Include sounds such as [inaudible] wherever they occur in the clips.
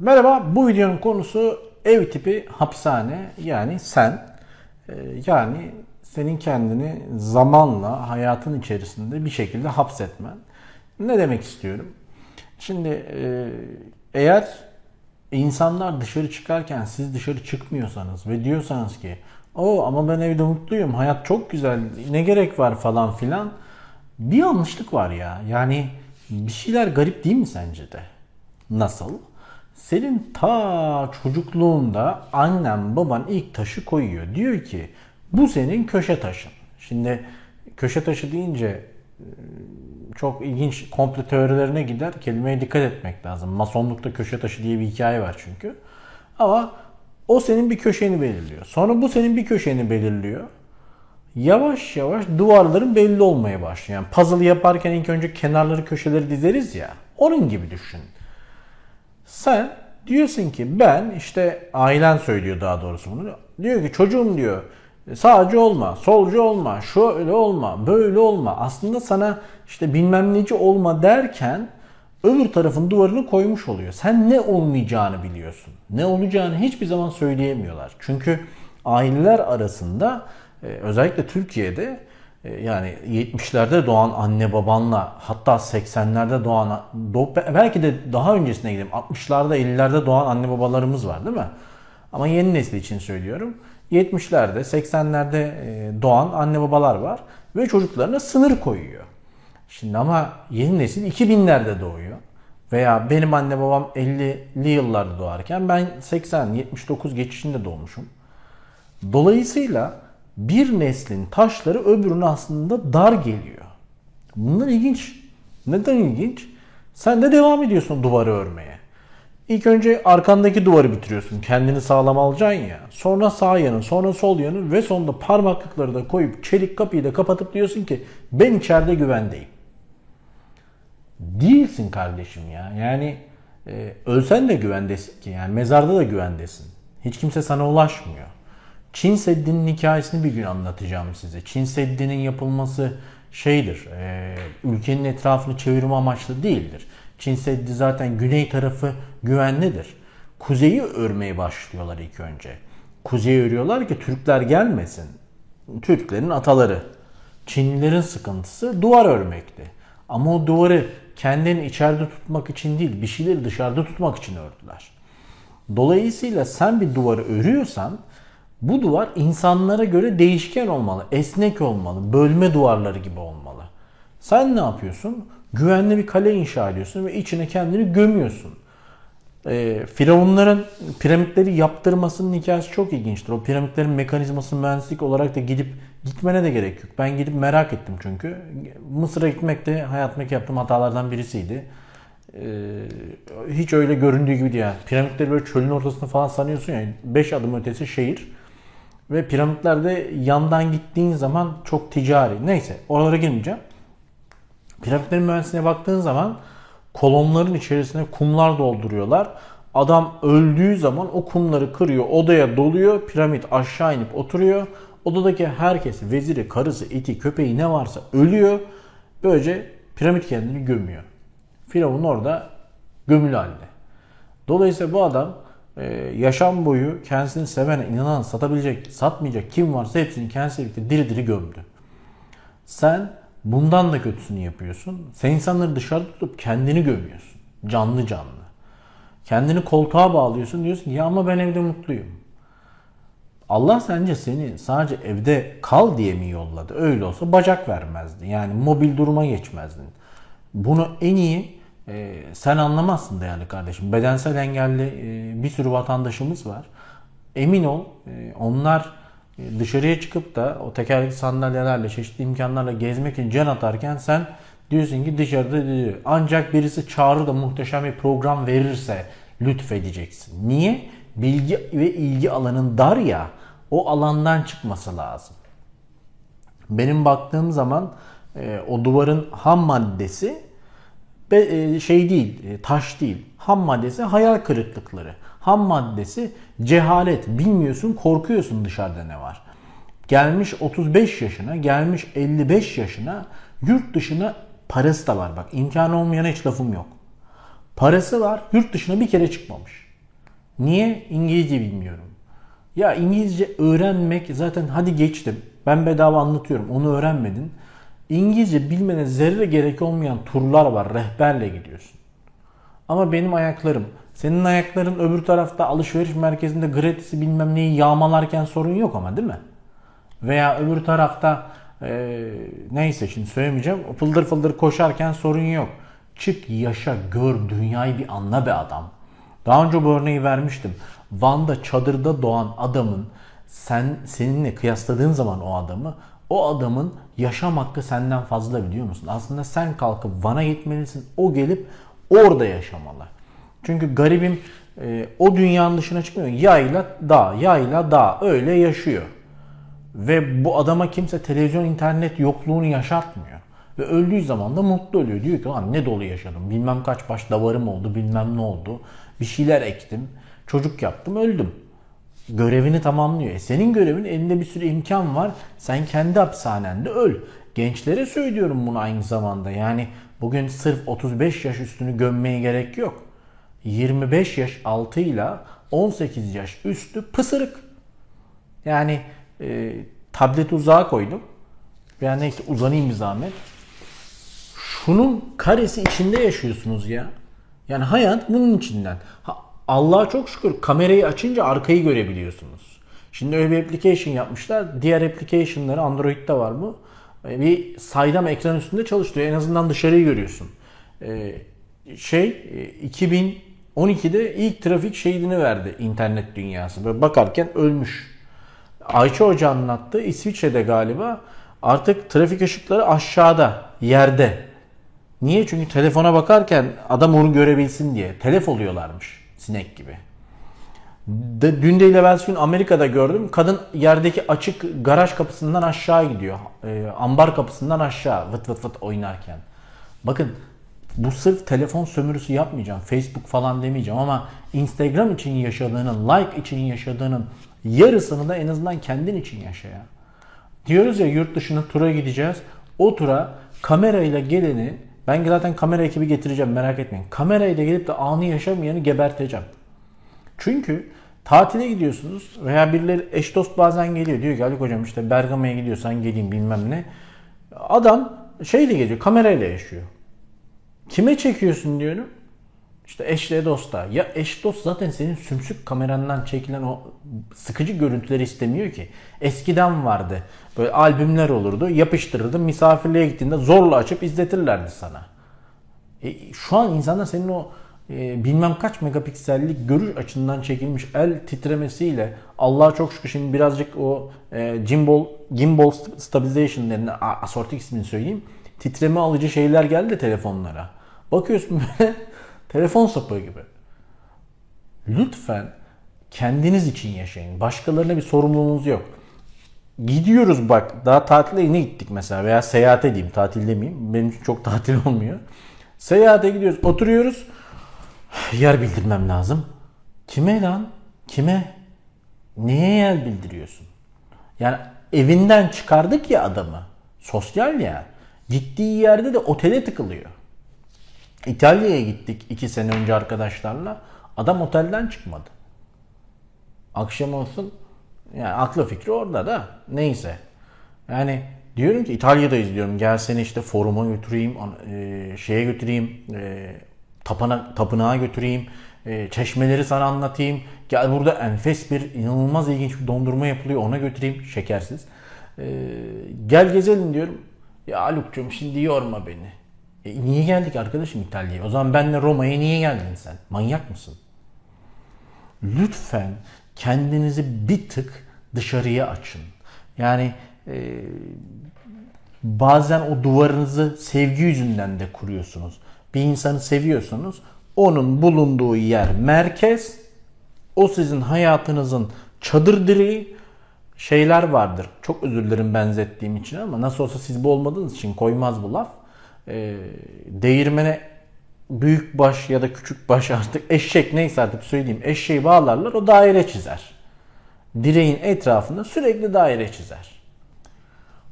Merhaba, bu videonun konusu ev tipi hapishane yani sen. Ee, yani senin kendini zamanla hayatın içerisinde bir şekilde hapsetmen. Ne demek istiyorum? Şimdi e, eğer insanlar dışarı çıkarken siz dışarı çıkmıyorsanız ve diyorsanız ki o ama ben evde mutluyum, hayat çok güzel, ne gerek var falan filan bir yanlışlık var ya. Yani bir şeyler garip değil mi sence de? Nasıl? Senin ta çocukluğunda annen baban ilk taşı koyuyor. Diyor ki bu senin köşe taşın. Şimdi köşe taşı deyince e, çok ilginç komple teorilerine gider. Kelimeye dikkat etmek lazım. Masonlukta köşe taşı diye bir hikaye var çünkü. Ama o senin bir köşeni belirliyor. Sonra bu senin bir köşeni belirliyor. Yavaş yavaş duvarların belli olmaya başlıyor. Yani puzzle yaparken ilk önce kenarları köşeleri dizeriz ya. Onun gibi düşün. Sen diyorsun ki ben işte ailen söylüyor daha doğrusu bunu. Diyor ki çocuğum diyor sağcı olma, solcu olma, şöyle olma, böyle olma. Aslında sana işte bilmem neci olma derken öbür tarafın duvarını koymuş oluyor. Sen ne olmayacağını biliyorsun. Ne olacağını hiçbir zaman söyleyemiyorlar. Çünkü aileler arasında özellikle Türkiye'de e, yani 70'lerde doğan anne babanla hatta 80'lerde doğan belki de daha öncesine gidelim 60'larda 50'lerde doğan anne babalarımız var değil mi? Ama yeni nesil için söylüyorum. 70'lerde 80'lerde e, doğan anne babalar var ve çocuklarına sınır koyuyor. Şimdi ama yeni nesil 2000'lerde doğuyor. Veya benim anne babam 50'li yıllarda doğarken ben 80-79 geçişinde doğmuşum. Dolayısıyla bir neslin taşları öbürüne aslında dar geliyor. Bunlar ilginç. Neden ilginç? Sen de devam ediyorsun duvarı örmeye. İlk önce arkandaki duvarı bitiriyorsun. Kendini sağlam alacaksın ya. Sonra sağ yanın, sonra sol yanın ve sonunda parmaklıkları da koyup çelik kapıyı da kapatıp diyorsun ki ben içeride güvendeyim. Değilsin kardeşim ya. Yani e, ölsen de güvendesin ki. Yani mezarda da güvendesin. Hiç kimse sana ulaşmıyor. Çin Seddi'nin hikayesini bir gün anlatacağım size. Çin Seddi'nin yapılması şeydir, e, ülkenin etrafını çevirme amaçlı değildir. Çin Seddi zaten güney tarafı güvenlidir. Kuzeyi örmeye başlıyorlar ilk önce. Kuzeyi örüyorlar ki Türkler gelmesin. Türklerin ataları. Çinlilerin sıkıntısı duvar örmekti. Ama o duvarı kendini içeride tutmak için değil, bir şeyleri dışarıda tutmak için ördüler. Dolayısıyla sen bir duvarı örüyorsan bu duvar insanlara göre değişken olmalı, esnek olmalı, bölme duvarları gibi olmalı. Sen ne yapıyorsun? Güvenli bir kale inşa ediyorsun ve içine kendini gömüyorsun. E, Firavunların piramitleri yaptırmasının hikayesi çok ilginçtir. O piramitlerin mekanizmasını mühendislik olarak da gidip gitmene de gerek yok. Ben gidip merak ettim çünkü. Mısır'a gitmek de hayatımdaki yaptığım hatalardan birisiydi. Ee, hiç öyle göründüğü gibi değil. Yani. Piramitleri böyle çölün ortasında falan sanıyorsun ya. 5 adım ötesi şehir. Ve piramitlerde yandan gittiğin zaman çok ticari. Neyse oralara girmeyeceğim. Piramitlerin mühendisliğine baktığın zaman kolonların içerisine kumlar dolduruyorlar. Adam öldüğü zaman o kumları kırıyor, odaya doluyor, piramit aşağı inip oturuyor. Odadaki herkes, veziri, karısı, iti, köpeği ne varsa ölüyor. Böylece piramit kendini gömüyor. Firavun orada gömülü halde. Dolayısıyla bu adam e, yaşam boyu kendisini seven, inanan, satabilecek, satmayacak kim varsa hepsini kendisiyle birlikte diri diri gömdü. Sen bundan da kötüsünü yapıyorsun. Sen insanları dışarıda tutup kendini gömüyorsun. Canlı canlı. Kendini koltuğa bağlıyorsun. Diyorsun ki ya ama ben evde mutluyum. Allah sence seni sadece evde kal diye mi yolladı? Öyle olsa bacak vermezdi. Yani mobil duruma geçmezdin. Bunu en iyi e, sen anlamazsın değerli kardeşim. Bedensel engelli e, bir sürü vatandaşımız var. Emin ol e, onlar e, dışarıya çıkıp da o tekerlekli sandalyelerle çeşitli imkanlarla gezmek için can atarken sen diyorsun ki dışarıda diyor. Ancak birisi çağırır da muhteşem bir program verirse lütfedeceksin. Niye? Bilgi ve ilgi alanın dar ya o alandan çıkması lazım. Benim baktığım zaman e, o duvarın ham maddesi şey değil, e, taş değil. Ham maddesi hayal kırıklıkları. Ham maddesi cehalet. Bilmiyorsun, korkuyorsun dışarıda ne var. Gelmiş 35 yaşına, gelmiş 55 yaşına, yurt dışına parası da var. Bak imkanı olmayana hiç lafım yok. Parası var, yurt dışına bir kere çıkmamış. Niye? İngilizce bilmiyorum. Ya İngilizce öğrenmek zaten hadi geçtim. Ben bedava anlatıyorum. Onu öğrenmedin. İngilizce bilmene zerre gerek olmayan turlar var. Rehberle gidiyorsun. Ama benim ayaklarım, senin ayakların öbür tarafta alışveriş merkezinde gratis'i bilmem neyi yağmalarken sorun yok ama değil mi? Veya öbür tarafta e, neyse şimdi söylemeyeceğim. Fıldır fıldır koşarken sorun yok. Çık yaşa gör dünyayı bir anla be adam. Daha önce bu örneği vermiştim. Van'da çadırda doğan adamın sen seninle kıyasladığın zaman o adamı o adamın yaşam hakkı senden fazla biliyor musun? Aslında sen kalkıp Van'a gitmelisin. O gelip orada yaşamalı. Çünkü garibim e, o dünyanın dışına çıkmıyor. Yayla dağ, yayla dağ öyle yaşıyor. Ve bu adama kimse televizyon, internet yokluğunu yaşatmıyor. Ve öldüğü zaman da mutlu ölüyor. Diyor ki lan ne dolu yaşadım. Bilmem kaç baş davarım oldu, bilmem ne oldu. Bir şeyler ektim, çocuk yaptım, öldüm. Görevini tamamlıyor. E senin görevin elinde bir sürü imkan var. Sen kendi hapishanende öl. Gençlere söylüyorum bunu aynı zamanda. Yani bugün sırf 35 yaş üstünü gömmeye gerek yok. 25 yaş altıyla 18 yaş üstü pısırık. Yani e, tableti uzağa koydum. Yani neyse uzanayım bir zahmet. Şunun karesi içinde yaşıyorsunuz ya. Yani hayat bunun içinden. Ha, Allah'a çok şükür kamerayı açınca arkayı görebiliyorsunuz. Şimdi öyle bir application yapmışlar. Diğer application'ları Android'de var bu. E, bir saydam ekran üstünde çalıştırıyor. En azından dışarıyı görüyorsun. Ee, şey 2012'de e, ilk trafik şehidini verdi internet dünyası. Böyle bakarken ölmüş. Ayça Hoca anlattı. İsviçre'de galiba artık trafik ışıkları aşağıda, yerde. Niye? Çünkü telefona bakarken adam onu görebilsin diye. Telef oluyorlarmış sinek gibi. De, dün değil evvelsi gün Amerika'da gördüm. Kadın yerdeki açık garaj kapısından aşağı gidiyor. E, ambar kapısından aşağı vıt vıt vıt oynarken. Bakın bu sırf telefon sömürüsü yapmayacağım. Facebook falan demeyeceğim ama Instagram için yaşadığının, like için yaşadığının yarısını da en azından kendin için yaşa ya. Diyoruz ya yurt dışına tura gideceğiz. O tura kamerayla geleni ben zaten kamera ekibi getireceğim merak etmeyin. Kamerayla gelip de anı yaşamayanı geberteceğim. Çünkü tatile gidiyorsunuz veya birileri eş dost bazen geliyor. Diyor ki Ali hocam işte Bergama'ya gidiyorsan geleyim bilmem ne. Adam şeyle geliyor kamerayla yaşıyor. Kime çekiyorsun diyorum. İşte eşle dosta. Ya eş dost zaten senin sümsük kamerandan çekilen o sıkıcı görüntüleri istemiyor ki. Eskiden vardı. Böyle albümler olurdu. Yapıştırırdın. Misafirliğe gittiğinde zorla açıp izletirlerdi sana. E, şu an insanlar senin o e, bilmem kaç megapiksellik görüş açısından çekilmiş el titremesiyle Allah'a çok şükür şimdi birazcık o e, gimbal, gimbal stabilization denilen asortik ismini söyleyeyim. Titreme alıcı şeyler geldi telefonlara. Bakıyorsun böyle [laughs] telefon sapığı gibi. Lütfen kendiniz için yaşayın. Başkalarına bir sorumluluğunuz yok. Gidiyoruz bak daha tatile yeni gittik mesela veya seyahate diyeyim tatil demeyeyim. Benim için çok [laughs] tatil olmuyor. Seyahate gidiyoruz oturuyoruz. Yer bildirmem lazım. Kime lan? Kime? Neye yer bildiriyorsun? Yani evinden çıkardık ya adamı. Sosyal ya. Gittiği yerde de otele tıkılıyor. İtalya'ya gittik iki sene önce arkadaşlarla. Adam otelden çıkmadı. Akşam olsun yani aklı fikri orada da neyse. Yani diyorum ki İtalya'da izliyorum. Gel seni işte foruma götüreyim, e, şeye götüreyim, e, tapına, tapınağa götüreyim, e, çeşmeleri sana anlatayım. Gel burada enfes bir, inanılmaz ilginç bir dondurma yapılıyor ona götüreyim şekersiz. Gel gezelim diyorum. Ya Haluk'cum şimdi yorma beni. E, niye geldik arkadaşım İtalya'ya? O zaman benle Roma'ya niye geldin sen? Manyak mısın? Lütfen kendinizi bir tık dışarıya açın. Yani e, bazen o duvarınızı sevgi yüzünden de kuruyorsunuz. Bir insanı seviyorsunuz. Onun bulunduğu yer merkez. O sizin hayatınızın çadır direği şeyler vardır. Çok özür dilerim benzettiğim için ama nasıl olsa siz bu olmadığınız için koymaz bu laf. E, değirmene büyük baş ya da küçük baş artık eşek neyse artık söyleyeyim eşeği bağlarlar o daire çizer. Direğin etrafında sürekli daire çizer.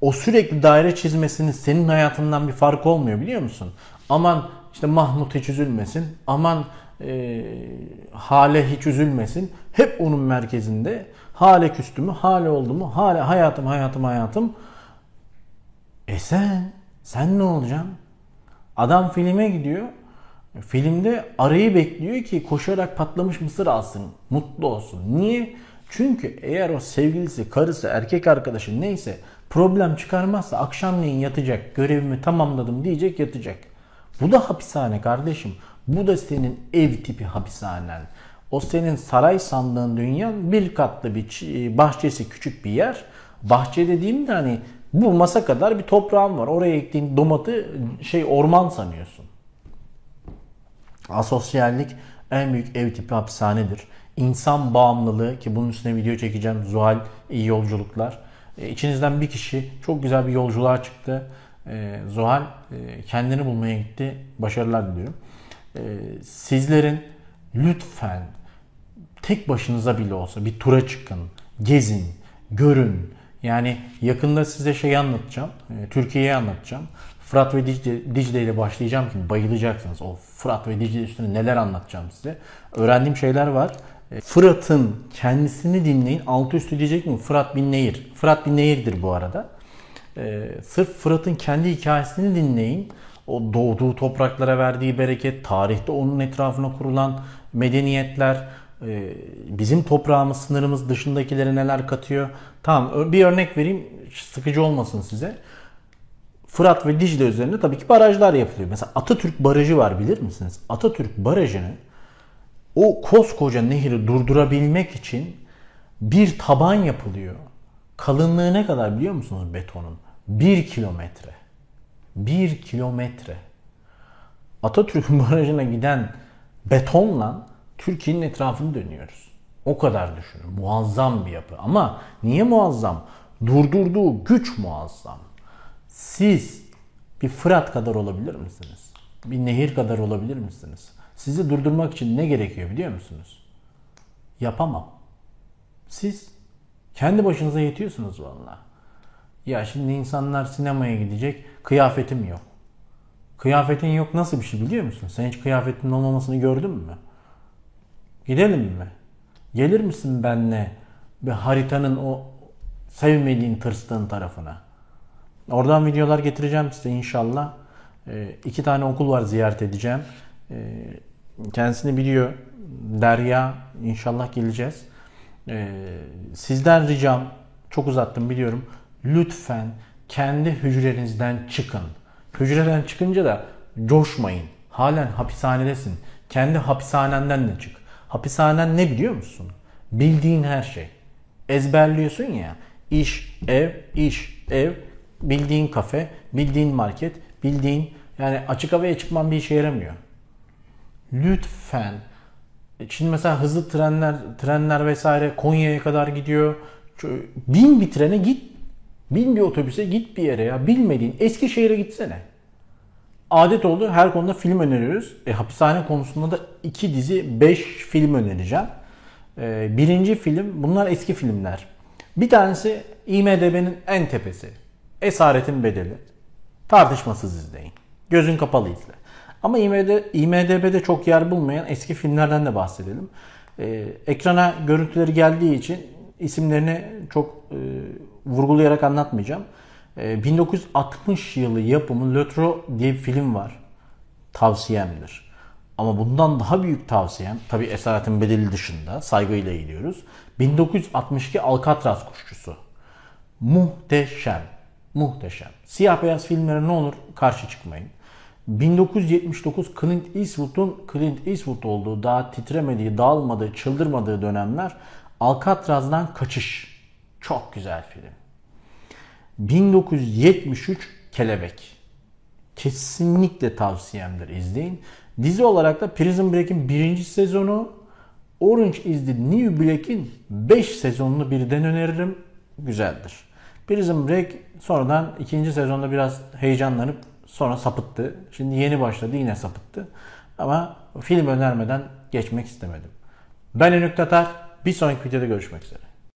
O sürekli daire çizmesinin senin hayatından bir fark olmuyor biliyor musun? Aman işte Mahmut hiç üzülmesin. Aman e, hale hiç üzülmesin. Hep onun merkezinde. Hale küstü mü, hale oldu mu, hale hayatım hayatım hayatım. E sen, sen ne olacaksın? Adam filme gidiyor. Filmde arayı bekliyor ki koşarak patlamış mısır alsın, mutlu olsun. Niye? Çünkü eğer o sevgilisi, karısı, erkek arkadaşı neyse problem çıkarmazsa akşamleyin yatacak, görevimi tamamladım diyecek yatacak. Bu da hapishane kardeşim. Bu da senin ev tipi hapishanen. O senin saray sandığın dünya bir katlı bir bahçesi küçük bir yer. Bahçe dediğimde hani bu masa kadar bir toprağın var. Oraya ektiğin domatı şey orman sanıyorsun. Asosyallik en büyük ev tipi hapishanedir. İnsan bağımlılığı ki bunun üstüne video çekeceğim. Zuhal iyi yolculuklar. E, içinizden bir kişi çok güzel bir yolculuğa çıktı. E, Zuhal e, kendini bulmaya gitti. Başarılar diliyorum. Sizlerin lütfen tek başınıza bile olsa bir tura çıkın. Gezin, görün. Yani yakında size şey anlatacağım. Türkiye'yi anlatacağım. Fırat ve Dicle, Dicle ile başlayacağım ki bayılacaksınız. O Fırat ve Dicle üstüne neler anlatacağım size. Öğrendiğim şeyler var. E, Fırat'ın kendisini dinleyin. Altı üstü diyecek mi? Fırat bin Nehir. Fırat bin Nehir'dir bu arada. Ee, sırf Fırat'ın kendi hikayesini dinleyin. O doğduğu topraklara verdiği bereket, tarihte onun etrafına kurulan medeniyetler, e, bizim toprağımız, sınırımız dışındakilere neler katıyor. Tamam bir örnek vereyim, sıkıcı olmasın size. Fırat ve Dicle üzerinde tabii ki barajlar yapılıyor. Mesela Atatürk Barajı var bilir misiniz? Atatürk Barajı'nı o koskoca nehri durdurabilmek için bir taban yapılıyor. Kalınlığı ne kadar biliyor musunuz betonun? Bir kilometre. Bir kilometre. Atatürk [laughs] Barajı'na giden betonla Türkiye'nin etrafını dönüyoruz. O kadar düşünün. Muazzam bir yapı. Ama niye muazzam? Durdurduğu güç muazzam. Siz bir Fırat kadar olabilir misiniz? Bir nehir kadar olabilir misiniz? Sizi durdurmak için ne gerekiyor biliyor musunuz? Yapamam. Siz kendi başınıza yetiyorsunuz valla. Ya şimdi insanlar sinemaya gidecek, kıyafetim yok. Kıyafetin yok nasıl bir şey biliyor musun? Sen hiç kıyafetinin olmamasını gördün mü? Gidelim mi? Gelir misin benle bir haritanın o sevmediğin, tırstığın tarafına? Oradan videolar getireceğim size inşallah. E, iki tane okul var ziyaret edeceğim. E, kendisini biliyor. Derya inşallah geleceğiz. E, sizden ricam çok uzattım biliyorum. Lütfen kendi hücrenizden çıkın. Hücreden çıkınca da coşmayın. Halen hapishanedesin. Kendi hapishanenden de çık. Hapishanen ne biliyor musun? Bildiğin her şey. Ezberliyorsun ya. İş, ev, iş, ev, bildiğin kafe, bildiğin market, bildiğin yani açık havaya çıkman bir işe yaramıyor. Lütfen Şimdi mesela hızlı trenler, trenler vesaire Konya'ya kadar gidiyor. Bin bir trene git. Bin bir otobüse git bir yere ya. Bilmediğin Eskişehir'e gitsene. Adet oldu. Her konuda film öneriyoruz. E, hapishane konusunda da iki dizi, beş film önereceğim. E, birinci film, bunlar eski filmler. Bir tanesi IMDB'nin en tepesi. Esaretin Bedeli. Tartışmasız izleyin. Gözün kapalı izle. Ama IMD, IMDB'de çok yer bulmayan eski filmlerden de bahsedelim. Ee, ekrana görüntüleri geldiği için isimlerini çok e, vurgulayarak anlatmayacağım. Ee, 1960 yılı yapımı Lötro diye bir film var. Tavsiyemdir. Ama bundan daha büyük tavsiyem, tabi esaretin bedeli dışında saygıyla eğiliyoruz. 1962 Alcatraz Kuşçusu. Muhteşem. Muhteşem. Siyah beyaz filmlere ne olur karşı çıkmayın. 1979 Clint Eastwood'un Clint Eastwood olduğu, daha titremediği, dağılmadığı, çıldırmadığı dönemler Alcatraz'dan Kaçış. Çok güzel film. 1973 Kelebek. Kesinlikle tavsiyemdir izleyin. Dizi olarak da Prison Break'in birinci sezonu Orange is the New Black'in 5 sezonunu birden öneririm. Güzeldir. Prison Break sonradan ikinci sezonda biraz heyecanlanıp sonra sapıttı. Şimdi yeni başladı yine sapıttı. Ama film önermeden geçmek istemedim. Ben Enük Tatar. Bir sonraki videoda görüşmek üzere.